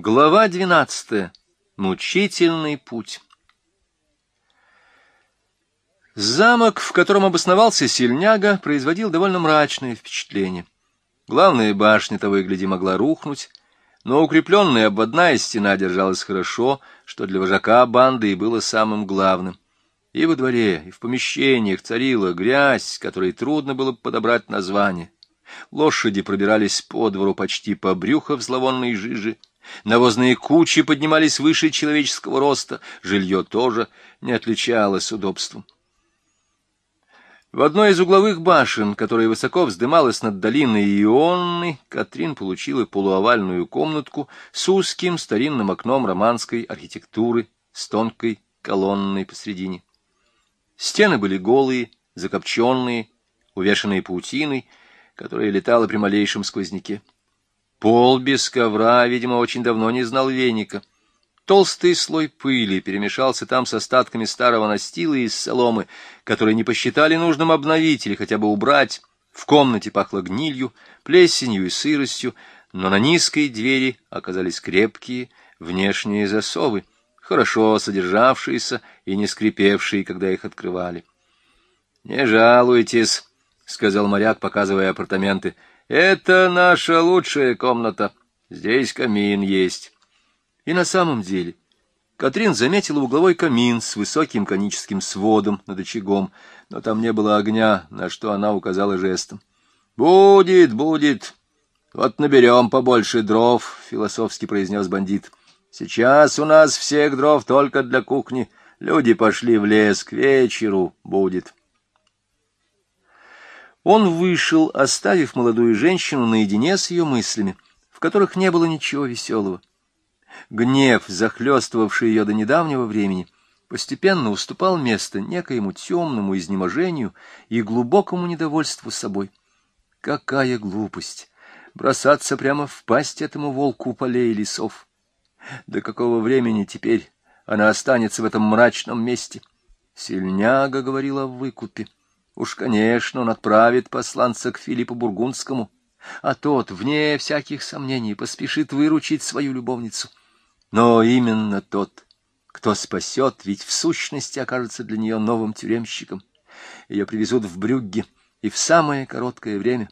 Глава двенадцатая. Мучительный путь. Замок, в котором обосновался сельняга, производил довольно мрачное впечатление. Главная башня того и гляди могла рухнуть, но укрепленная обводная стена держалась хорошо, что для вожака банды и было самым главным. И во дворе, и в помещениях царила грязь, которой трудно было подобрать название. Лошади пробирались по двору почти по брюху в зловонной жиже, Навозные кучи поднимались выше человеческого роста, жилье тоже не отличалось удобством. В одной из угловых башен, которая высоко вздымалась над долиной Ионны, Катрин получила полуовальную комнатку с узким старинным окном романской архитектуры с тонкой колонной посредине. Стены были голые, закопченные, увешанные паутиной, которая летала при малейшем сквозняке. Пол без ковра, видимо, очень давно не знал веника. Толстый слой пыли перемешался там с остатками старого настила из соломы, которые не посчитали нужным обновить или хотя бы убрать. В комнате пахло гнилью, плесенью и сыростью, но на низкой двери оказались крепкие внешние засовы, хорошо содержавшиеся и не скрипевшие, когда их открывали. — Не жалуйтесь, — сказал моряк, показывая апартаменты. Это наша лучшая комната. Здесь камин есть. И на самом деле Катрин заметила угловой камин с высоким коническим сводом над очагом, но там не было огня, на что она указала жестом. — Будет, будет. Вот наберем побольше дров, — философски произнес бандит. — Сейчас у нас всех дров только для кухни. Люди пошли в лес, к вечеру будет. — он вышел, оставив молодую женщину наедине с ее мыслями, в которых не было ничего веселого. Гнев, захлестывавший ее до недавнего времени, постепенно уступал место некоему темному изнеможению и глубокому недовольству собой. Какая глупость! Бросаться прямо в пасть этому волку полей и лесов! До какого времени теперь она останется в этом мрачном месте? Сильняга говорила о выкупе. Уж, конечно, он отправит посланца к Филиппу Бургундскому, а тот, вне всяких сомнений, поспешит выручить свою любовницу. Но именно тот, кто спасет, ведь в сущности окажется для нее новым тюремщиком. Ее привезут в Брюгге, и в самое короткое время.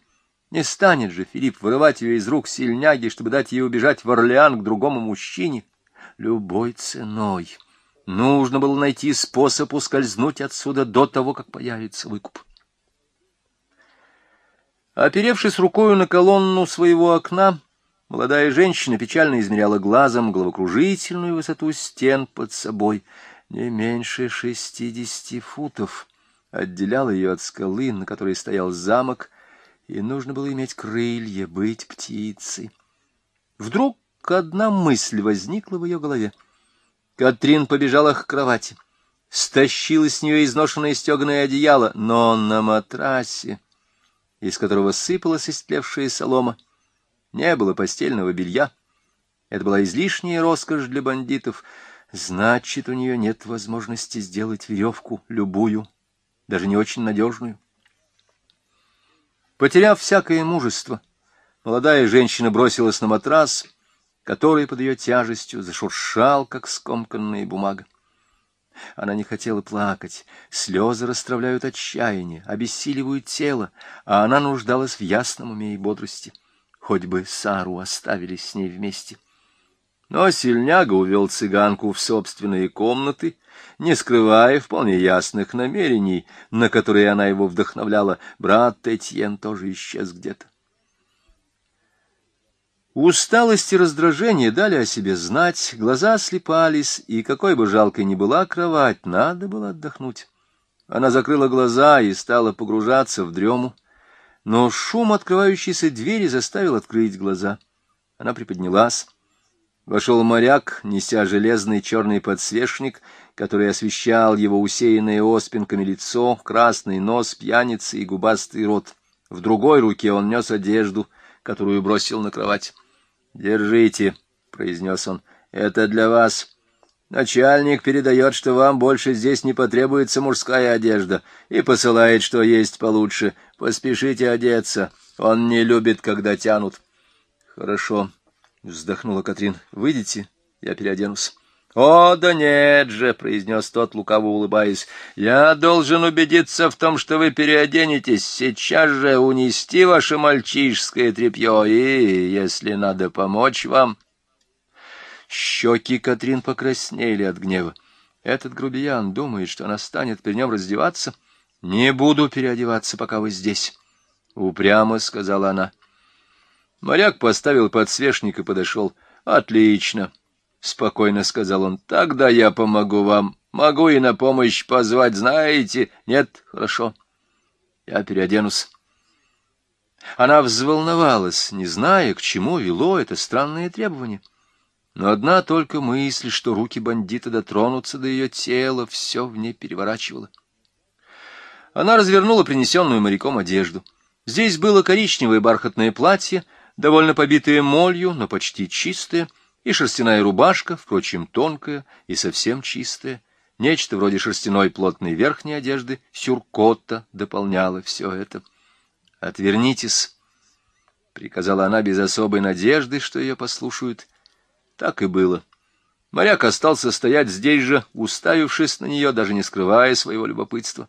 Не станет же Филипп вырывать ее из рук сильняги, чтобы дать ей убежать в Орлеан к другому мужчине. Любой ценой. Нужно было найти способ ускользнуть отсюда до того, как появится выкуп. Оперевшись рукою на колонну своего окна, молодая женщина печально измеряла глазом головокружительную высоту стен под собой. Не меньше шестидесяти футов отделяла ее от скалы, на которой стоял замок, и нужно было иметь крылья, быть птицей. Вдруг одна мысль возникла в ее голове — Катрин побежала к кровати, стащила с нее изношенное стеганое одеяло, но на матрасе, из которого сыпалась истлевшая солома, не было постельного белья. Это была излишняя роскошь для бандитов. Значит, у нее нет возможности сделать веревку любую, даже не очень надежную. Потеряв всякое мужество, молодая женщина бросилась на матрас — который под ее тяжестью зашуршал, как скомканная бумага. Она не хотела плакать, слезы расстравляют отчаяние, обессиливают тело, а она нуждалась в ясном уме и бодрости. Хоть бы Сару оставили с ней вместе. Но сильняга увел цыганку в собственные комнаты, не скрывая вполне ясных намерений, на которые она его вдохновляла. Брат Этьен тоже исчез где-то. Усталость и раздражение дали о себе знать, глаза слепались, и какой бы жалкой ни была кровать, надо было отдохнуть. Она закрыла глаза и стала погружаться в дрему, но шум открывающейся двери заставил открыть глаза. Она приподнялась. Вошел моряк, неся железный черный подсвечник, который освещал его усеянное оспинками лицо, красный нос, пьяницы и губастый рот. В другой руке он нес одежду, которую бросил на кровать. «Держите», — произнес он, — «это для вас. Начальник передает, что вам больше здесь не потребуется мужская одежда, и посылает, что есть получше. Поспешите одеться, он не любит, когда тянут». «Хорошо, вздохнула Катрин. — Выйдите, я переоденусь. — О, да нет же, — произнес тот, лукаво улыбаясь, — я должен убедиться в том, что вы переоденетесь, сейчас же унести ваше мальчишское тряпье и, если надо помочь вам... Щеки Катрин покраснели от гнева. Этот грубиян думает, что она станет при нем раздеваться. — Не буду переодеваться, пока вы здесь, — упрямо сказала она. Моряк поставил подсвечник и подошел. — Отлично, — спокойно сказал он. — Тогда я помогу вам. Могу и на помощь позвать, знаете? Нет? Хорошо. Я переоденусь. Она взволновалась, не зная, к чему вело это странное требование. Но одна только мысль, что руки бандита дотронутся до ее тела, все в ней переворачивало. Она развернула принесенную моряком одежду. Здесь было коричневое бархатное платье, довольно побитое молью, но почти чистое, и шерстяная рубашка, впрочем, тонкая и совсем чистая. Нечто вроде шерстяной плотной верхней одежды, сюркота дополняло все это. «Отвернитесь», — приказала она без особой надежды, что ее послушают, — так и было. Моряк остался стоять здесь же, уставившись на нее, даже не скрывая своего любопытства.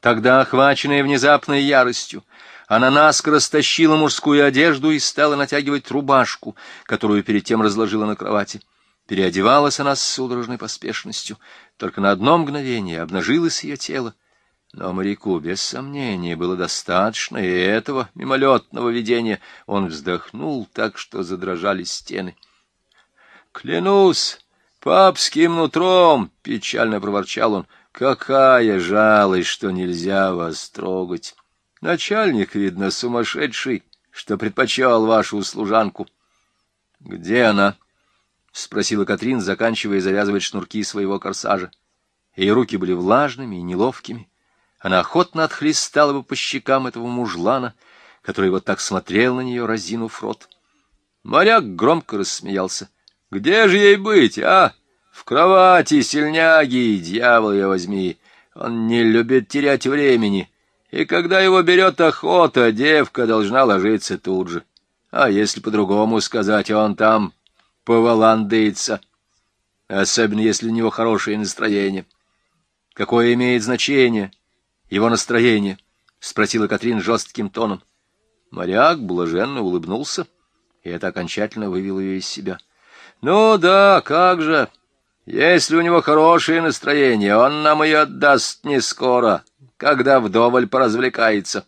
Тогда, охваченная внезапной яростью, она наскоро стащила мужскую одежду и стала натягивать рубашку, которую перед тем разложила на кровати. Переодевалась она с судорожной поспешностью. Только на одно мгновение обнажилось ее тело. Но моряку, без сомнения, было достаточно и этого мимолетного видения. Он вздохнул так, что задрожали стены. — Клянусь папским нутром! — печально проворчал он. — Какая жалость, что нельзя вас трогать! Начальник, видно, сумасшедший, что предпочел вашу служанку. — Где она? — спросила Катрин, заканчивая завязывать шнурки своего корсажа. Ее руки были влажными и неловкими. Она охотно отхлестала бы по щекам этого мужлана, который вот так смотрел на нее, разинув рот. Моряк громко рассмеялся. — Где же ей быть, а? В кровати, сильняги, дьявол я возьми. Он не любит терять времени. И когда его берет охота, девка должна ложиться тут же. А если по-другому сказать, он там поваландается. Особенно, если у него хорошее настроение. Какое имеет значение? — его настроение? — спросила Катрин жестким тоном. Моряк блаженно улыбнулся, и это окончательно вывело ее из себя. — Ну да, как же! Если у него хорошее настроение, он нам ее отдаст не скоро, когда вдоволь поразвлекается.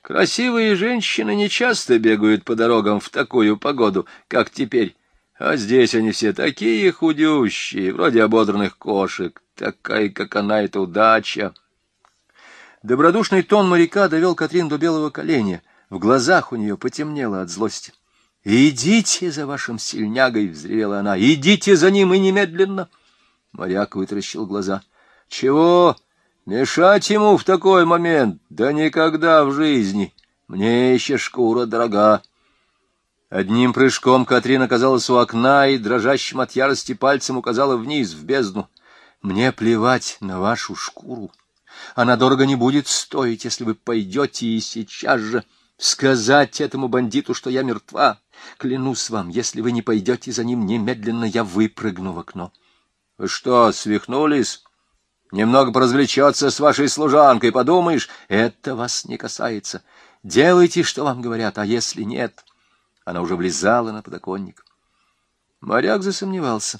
Красивые женщины не часто бегают по дорогам в такую погоду, как теперь, а здесь они все такие худющие, вроде ободранных кошек. Такая, как она, это удача. Добродушный тон моряка довел Катрин до белого коленя. В глазах у нее потемнело от злости. «Идите за вашим сильнягой!» — взревела она. «Идите за ним и немедленно!» Моряк вытаращил глаза. «Чего? Мешать ему в такой момент? Да никогда в жизни! Мне еще шкура дорога!» Одним прыжком Катрин оказалась у окна и, дрожащим от ярости пальцем, указала вниз, в бездну. «Мне плевать на вашу шкуру!» Она дорого не будет стоить, если вы пойдете и сейчас же сказать этому бандиту, что я мертва. Клянусь вам, если вы не пойдете за ним немедленно, я выпрыгну в окно. — Вы что, свихнулись? Немного поразвлечется с вашей служанкой, подумаешь? Это вас не касается. Делайте, что вам говорят, а если нет... Она уже влезала на подоконник. Моряк засомневался.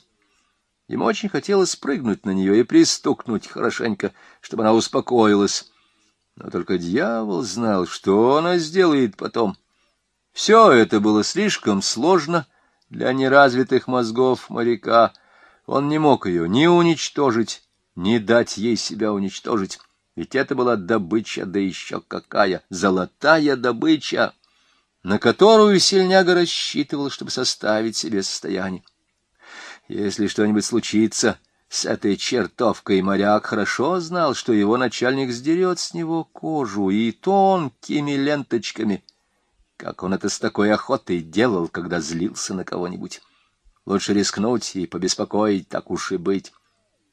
Ему очень хотелось спрыгнуть на нее и пристукнуть хорошенько, чтобы она успокоилась. Но только дьявол знал, что она сделает потом. Все это было слишком сложно для неразвитых мозгов моряка. Он не мог ее ни уничтожить, ни дать ей себя уничтожить. Ведь это была добыча, да еще какая, золотая добыча, на которую сильняга рассчитывал, чтобы составить себе состояние. Если что-нибудь случится с этой чертовкой, моряк хорошо знал, что его начальник сдерет с него кожу и тонкими ленточками, как он это с такой охотой делал, когда злился на кого-нибудь. Лучше рискнуть и побеспокоить, так уж и быть. —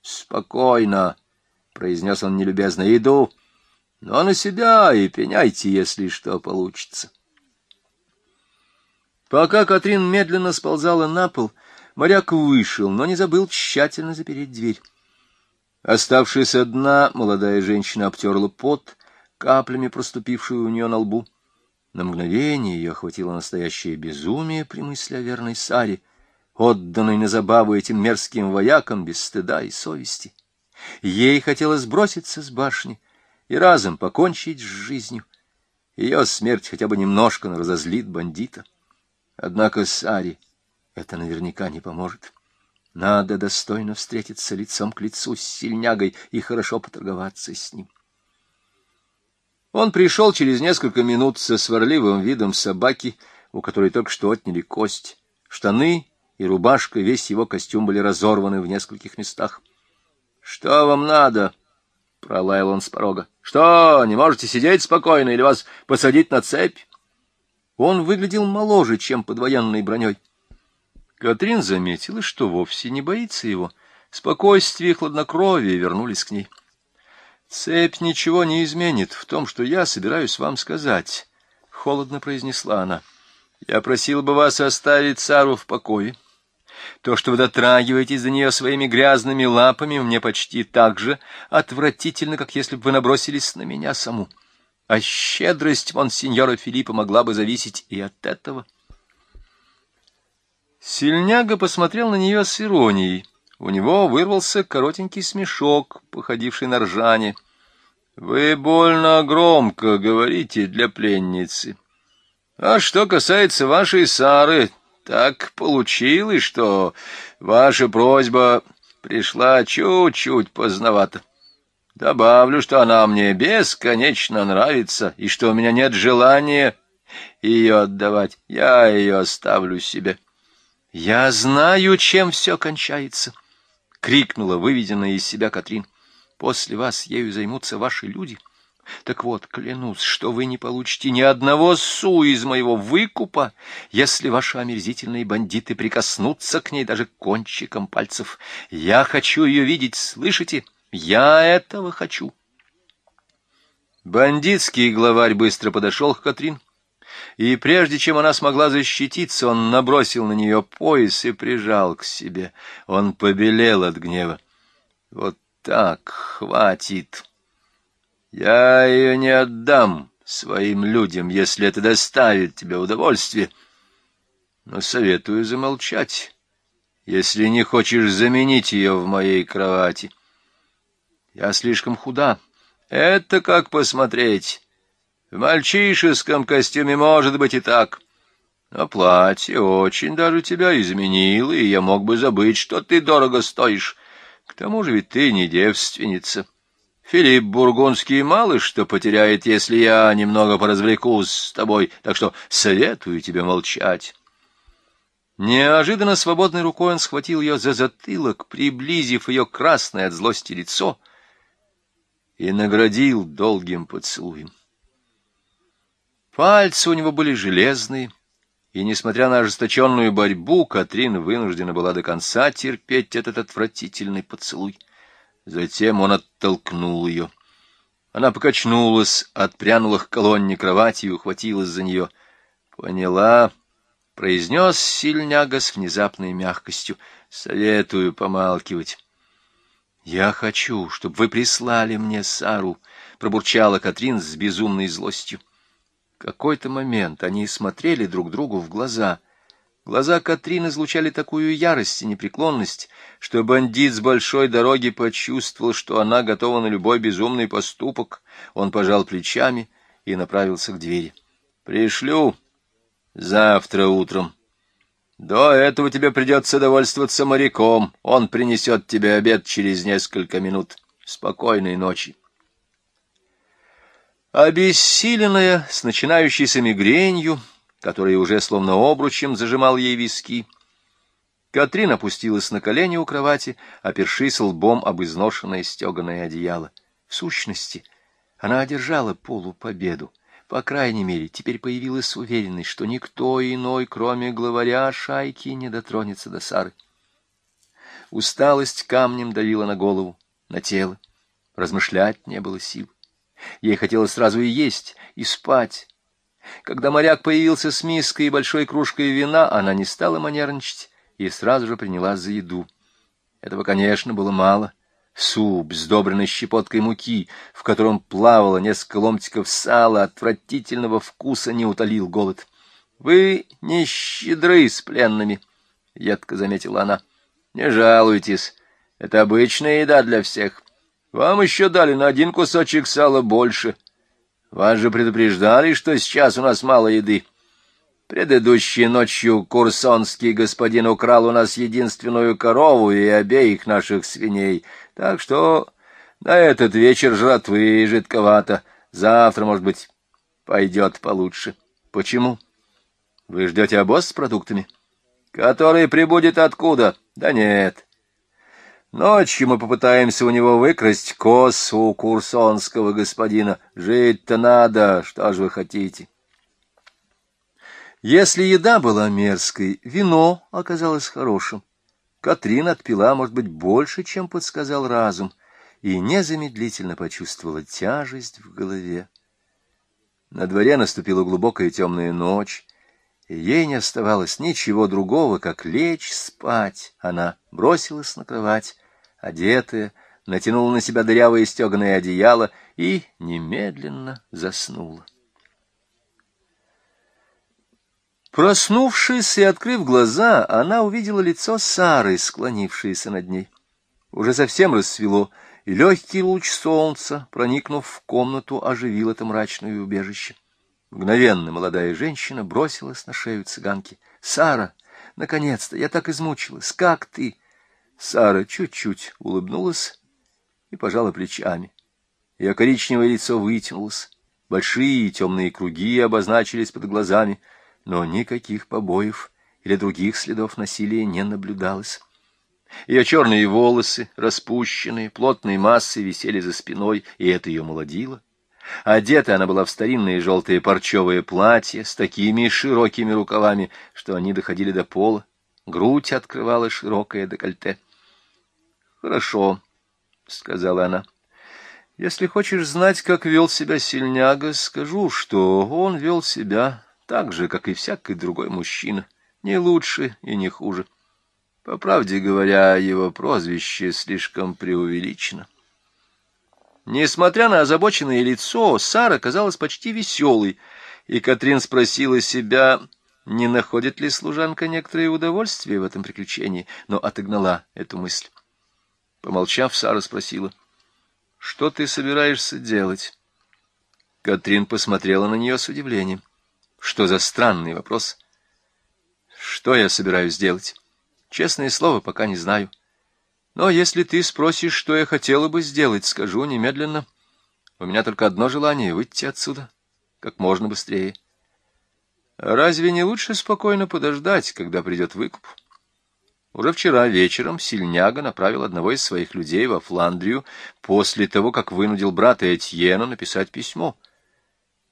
Спокойно, — произнес он нелюбезно, — иду, но на себя и пеняйте, если что получится. Пока Катрин медленно сползала на пол, моряк вышел, но не забыл тщательно запереть дверь. Оставшись одна, молодая женщина обтерла пот, каплями проступившую у нее на лбу. На мгновение ее охватило настоящее безумие при мысли о верной Саре, отданной на забаву этим мерзким воякам без стыда и совести. Ей хотелось броситься с башни и разом покончить с жизнью. Ее смерть хотя бы немножко разозлит бандита. Однако Саре это наверняка не поможет. Надо достойно встретиться лицом к лицу с сильнягой и хорошо поторговаться с ним. Он пришел через несколько минут со сварливым видом собаки, у которой только что отняли кость. Штаны и рубашка, весь его костюм были разорваны в нескольких местах. — Что вам надо? — пролаял он с порога. — Что, не можете сидеть спокойно или вас посадить на цепь? Он выглядел моложе, чем под военной броней. Катрин заметила, что вовсе не боится его. Спокойствие и хладнокровие вернулись к ней. «Цепь ничего не изменит в том, что я собираюсь вам сказать», — холодно произнесла она. «Я просил бы вас оставить Сару в покое. То, что вы дотрагиваетесь до нее своими грязными лапами, мне почти так же отвратительно, как если бы вы набросились на меня саму. А щедрость монсеньора Филиппа могла бы зависеть и от этого». Сильняга посмотрел на нее с иронией. У него вырвался коротенький смешок, походивший на ржание. — Вы больно громко говорите для пленницы. А что касается вашей Сары, так получилось, что ваша просьба пришла чуть-чуть поздновато. Добавлю, что она мне бесконечно нравится, и что у меня нет желания ее отдавать. Я ее оставлю себе. Я знаю, чем все кончается. —— крикнула выведенная из себя Катрин. — После вас ею займутся ваши люди. Так вот, клянусь, что вы не получите ни одного су из моего выкупа, если ваши омерзительные бандиты прикоснутся к ней даже кончиком пальцев. Я хочу ее видеть, слышите? Я этого хочу. Бандитский главарь быстро подошел к Катрин и прежде чем она смогла защититься, он набросил на нее пояс и прижал к себе. Он побелел от гнева. «Вот так, хватит. Я ее не отдам своим людям, если это доставит тебе удовольствие. Но советую замолчать, если не хочешь заменить ее в моей кровати. Я слишком худа. Это как посмотреть». В мальчишеском костюме может быть и так. Но платье очень даже тебя изменило, и я мог бы забыть, что ты дорого стоишь. К тому же ведь ты не девственница. Филипп Бургундский мало что потеряет, если я немного поразвлекусь с тобой, так что советую тебе молчать». Неожиданно свободной рукой он схватил ее за затылок, приблизив ее красное от злости лицо, и наградил долгим поцелуем. Пальцы у него были железные, и, несмотря на ожесточенную борьбу, Катрин вынуждена была до конца терпеть этот отвратительный поцелуй. Затем он оттолкнул ее. Она покачнулась, отпрянула к колонне кровати и ухватилась за нее. «Поняла», — произнес сильняга с внезапной мягкостью. «Советую помалкивать». «Я хочу, чтобы вы прислали мне Сару», — пробурчала Катрин с безумной злостью какой-то момент они смотрели друг другу в глаза. Глаза Катрин излучали такую ярость и непреклонность, что бандит с большой дороги почувствовал, что она готова на любой безумный поступок. Он пожал плечами и направился к двери. — Пришлю завтра утром. До этого тебе придется довольствоваться моряком. Он принесет тебе обед через несколько минут. Спокойной ночи. Обессиленная, с начинающейся мигренью, которая уже словно обручем зажимал ей виски, Катрин опустилась на колени у кровати, опершись лбом об изношенное стеганое одеяло. В сущности, она одержала полупобеду. По крайней мере, теперь появилась уверенность, что никто иной, кроме главаря шайки, не дотронется до Сары. Усталость камнем давила на голову, на тело. Размышлять не было сил. Ей хотелось сразу и есть, и спать. Когда моряк появился с миской и большой кружкой вина, она не стала манерничать и сразу же принялась за еду. Этого, конечно, было мало. Суп, сдобренный щепоткой муки, в котором плавало несколько ломтиков сала, отвратительного вкуса не утолил голод. — Вы не щедры с пленными, — едко заметила она. — Не жалуйтесь, это обычная еда для всех. Вам еще дали на один кусочек сала больше. Вас же предупреждали, что сейчас у нас мало еды. Предыдущей ночью курсонский господин украл у нас единственную корову и обеих наших свиней, так что на этот вечер жратвы жидковато. Завтра, может быть, пойдет получше. Почему? Вы ждете обоз с продуктами? Который прибудет откуда? Да нет. Ночью мы попытаемся у него выкрасть косу у курсонского господина. Жить-то надо, что же вы хотите? Если еда была мерзкой, вино оказалось хорошим. Катрин отпила, может быть, больше, чем подсказал разум, и незамедлительно почувствовала тяжесть в голове. На дворе наступила глубокая темная ночь, и ей не оставалось ничего другого, как лечь спать. Она бросилась на кровать, одетая, натянула на себя дырявое стеганое одеяло и немедленно заснула. Проснувшись и открыв глаза, она увидела лицо Сары, склонившееся над ней. Уже совсем рассвело, и легкий луч солнца, проникнув в комнату, оживил это мрачное убежище. Мгновенно молодая женщина бросилась на шею цыганки. — Сара, наконец-то, я так измучилась. Как ты? Сара чуть-чуть улыбнулась и пожала плечами. Ее коричневое лицо вытянулось, большие темные круги обозначились под глазами, но никаких побоев или других следов насилия не наблюдалось. Ее черные волосы, распущенные, плотной массой висели за спиной, и это ее молодило. Одета она была в старинное желтое парчевое платье с такими широкими рукавами, что они доходили до пола. Грудь открывала широкое декольте. Хорошо, — сказала она. — Если хочешь знать, как вел себя сильняга, скажу, что он вел себя так же, как и всякий другой мужчина, не лучше и не хуже. По правде говоря, его прозвище слишком преувеличено. Несмотря на озабоченное лицо, Сара казалась почти веселой, и Катрин спросила себя, не находит ли служанка некоторое удовольствие в этом приключении, но отогнала эту мысль. Помолчав, Сара спросила, — Что ты собираешься делать? Катрин посмотрела на нее с удивлением. Что за странный вопрос? Что я собираюсь делать? Честное слово, пока не знаю. Но если ты спросишь, что я хотела бы сделать, скажу немедленно. У меня только одно желание — выйти отсюда как можно быстрее. Разве не лучше спокойно подождать, когда придет выкуп? — уже вчера вечером Сильняга направил одного из своих людей во Фландрию после того, как вынудил брата Этьена написать письмо.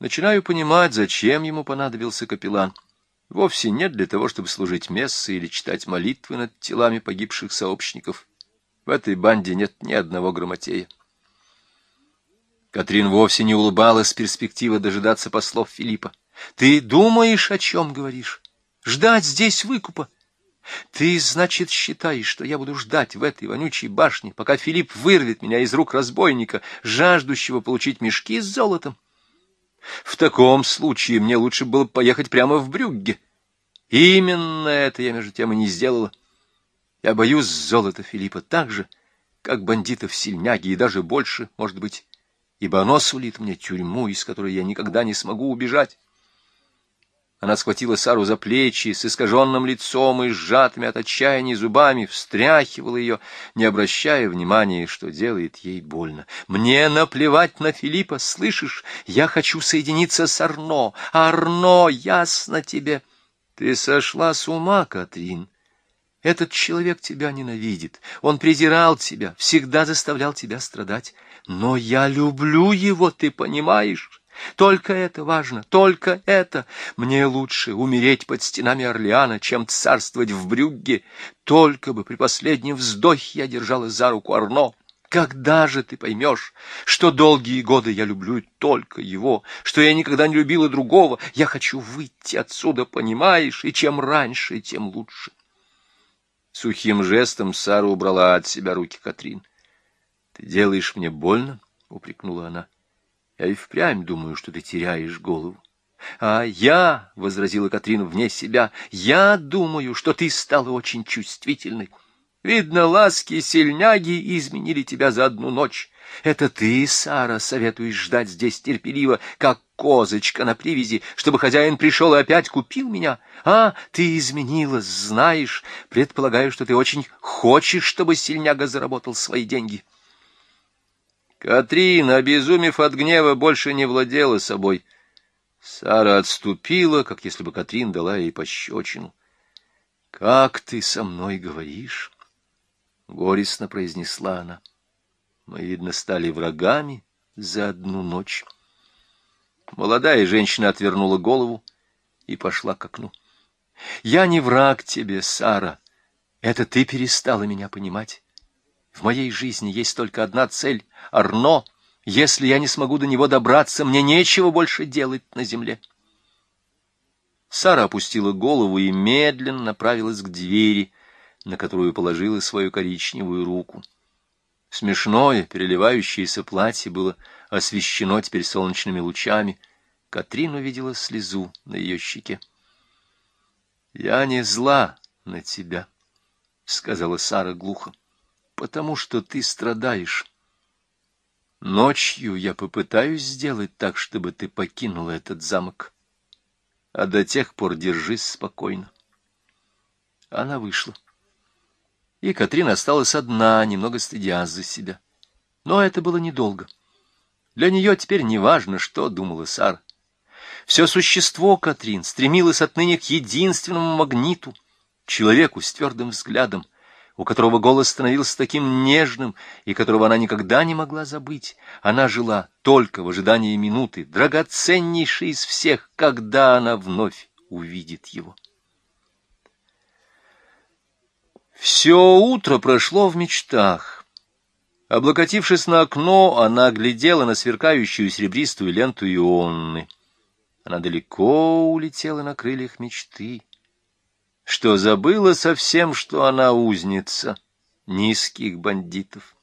Начинаю понимать, зачем ему понадобился капеллан. Вовсе нет для того, чтобы служить мессы или читать молитвы над телами погибших сообщников. В этой банде нет ни одного грамотея. Катрин вовсе не улыбалась с перспективы дожидаться послов Филиппа. — Ты думаешь, о чем говоришь? Ждать здесь выкупа? Ты, значит, считаешь, что я буду ждать в этой вонючей башне, пока Филипп вырвет меня из рук разбойника, жаждущего получить мешки с золотом? В таком случае мне лучше было поехать прямо в Брюгге. Именно это я, между тем, и не сделала. Я боюсь золота Филиппа так же, как бандитов сильняги, и даже больше, может быть, ибо оно сулит мне тюрьму, из которой я никогда не смогу убежать. Она схватила Сару за плечи с искаженным лицом и сжатыми от отчаяния зубами, встряхивала ее, не обращая внимания, что делает ей больно. «Мне наплевать на Филиппа, слышишь? Я хочу соединиться с Арно. Арно, ясно тебе!» «Ты сошла с ума, Катрин!» Этот человек тебя ненавидит, он презирал тебя, всегда заставлял тебя страдать. Но я люблю его, ты понимаешь? Только это важно, только это. Мне лучше умереть под стенами Орлеана, чем царствовать в Брюгге. Только бы при последнем вздохе я держала за руку Арно. Когда же ты поймешь, что долгие годы я люблю только его, что я никогда не любила другого? Я хочу выйти отсюда, понимаешь, и чем раньше, тем лучше. Сухим жестом Сара убрала от себя руки Катрин. — Ты делаешь мне больно? — упрекнула она. — Я и впрямь думаю, что ты теряешь голову. — А я, — возразила Катрин вне себя, — я думаю, что ты стала очень чувствительной. Видно, ласки сильняги изменили тебя за одну ночь. Это ты, Сара, советуешь ждать здесь терпеливо, как козочка на привязи, чтобы хозяин пришел и опять купил меня? А, ты изменилась, знаешь. Предполагаю, что ты очень хочешь, чтобы сильняга заработал свои деньги. Катрин, обезумев от гнева, больше не владела собой. Сара отступила, как если бы Катрин дала ей пощечину. — Как ты со мной говоришь? — горестно произнесла она. Мы, видно, стали врагами за одну ночь. Молодая женщина отвернула голову и пошла к окну. — Я не враг тебе, Сара. Это ты перестала меня понимать. В моей жизни есть только одна цель — Арно. Если я не смогу до него добраться, мне нечего больше делать на земле. Сара опустила голову и медленно направилась к двери, на которую положила свою коричневую руку. Смешное, переливающееся платье было освещено теперь солнечными лучами. Катрин увидела слезу на ее щеке. — Я не зла на тебя, — сказала Сара глухо, — потому что ты страдаешь. Ночью я попытаюсь сделать так, чтобы ты покинула этот замок. А до тех пор держись спокойно. Она вышла и Катрин осталась одна, немного стыдясь за себя. Но это было недолго. Для нее теперь не важно, что думала Сара. Все существо Катрин стремилось отныне к единственному магниту, человеку с твердым взглядом, у которого голос становился таким нежным и которого она никогда не могла забыть. Она жила только в ожидании минуты, драгоценнейшей из всех, когда она вновь увидит его. Все утро прошло в мечтах. Облокотившись на окно, она глядела на сверкающую серебристую ленту Ионны. Она далеко улетела на крыльях мечты, что забыла совсем, что она узница низких бандитов.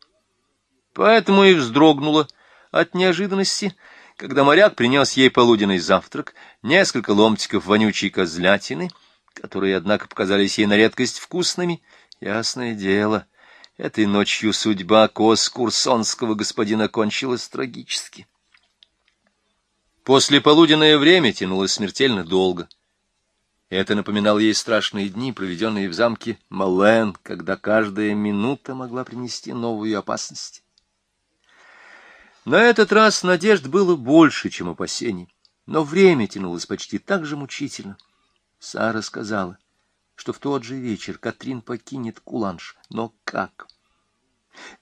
Поэтому и вздрогнула от неожиданности, когда моряк принес ей полуденный завтрак, несколько ломтиков вонючей козлятины, которые, однако, показались ей на редкость вкусными, Ясное дело, этой ночью судьба коз курсонского господина кончилась трагически. После полуденное время тянулось смертельно долго. Это напоминало ей страшные дни, проведенные в замке Мален, когда каждая минута могла принести новую опасность. На этот раз надежд было больше, чем опасений, но время тянулось почти так же мучительно. Сара сказала — что в тот же вечер Катрин покинет Куланш. Но как?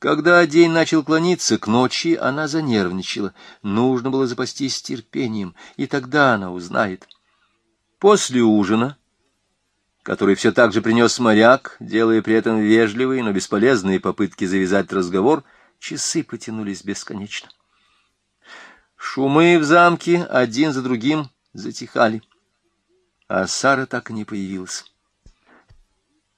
Когда день начал клониться к ночи, она занервничала. Нужно было запастись терпением, и тогда она узнает. После ужина, который все так же принес моряк, делая при этом вежливые, но бесполезные попытки завязать разговор, часы потянулись бесконечно. Шумы в замке один за другим затихали, а Сара так и не появилась.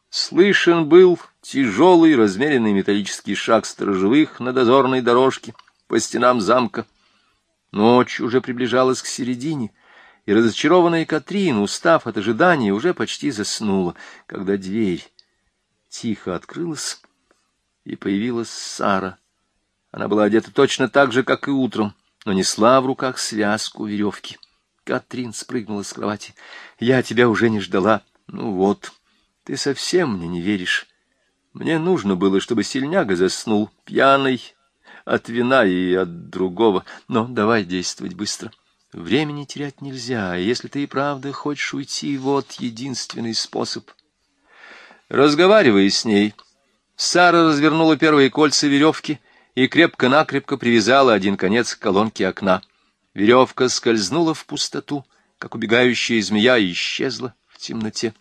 Слышен был тяжелый размеренный металлический шаг сторожевых на дозорной дорожке по стенам замка. Ночь уже приближалась к середине, и разочарованная Катрин, устав от ожидания, уже почти заснула, когда дверь тихо открылась, и появилась Сара. Она была одета точно так же, как и утром, но несла в руках связку веревки. Катрин спрыгнула с кровати. «Я тебя уже не ждала. Ну вот». Ты совсем мне не веришь. Мне нужно было, чтобы сильняга заснул, пьяный, от вина и от другого. Но давай действовать быстро. Времени терять нельзя, и если ты и правда хочешь уйти, вот единственный способ. Разговаривая с ней, Сара развернула первые кольца веревки и крепко-накрепко привязала один конец к колонке окна. Веревка скользнула в пустоту, как убегающая змея, и исчезла в темноте.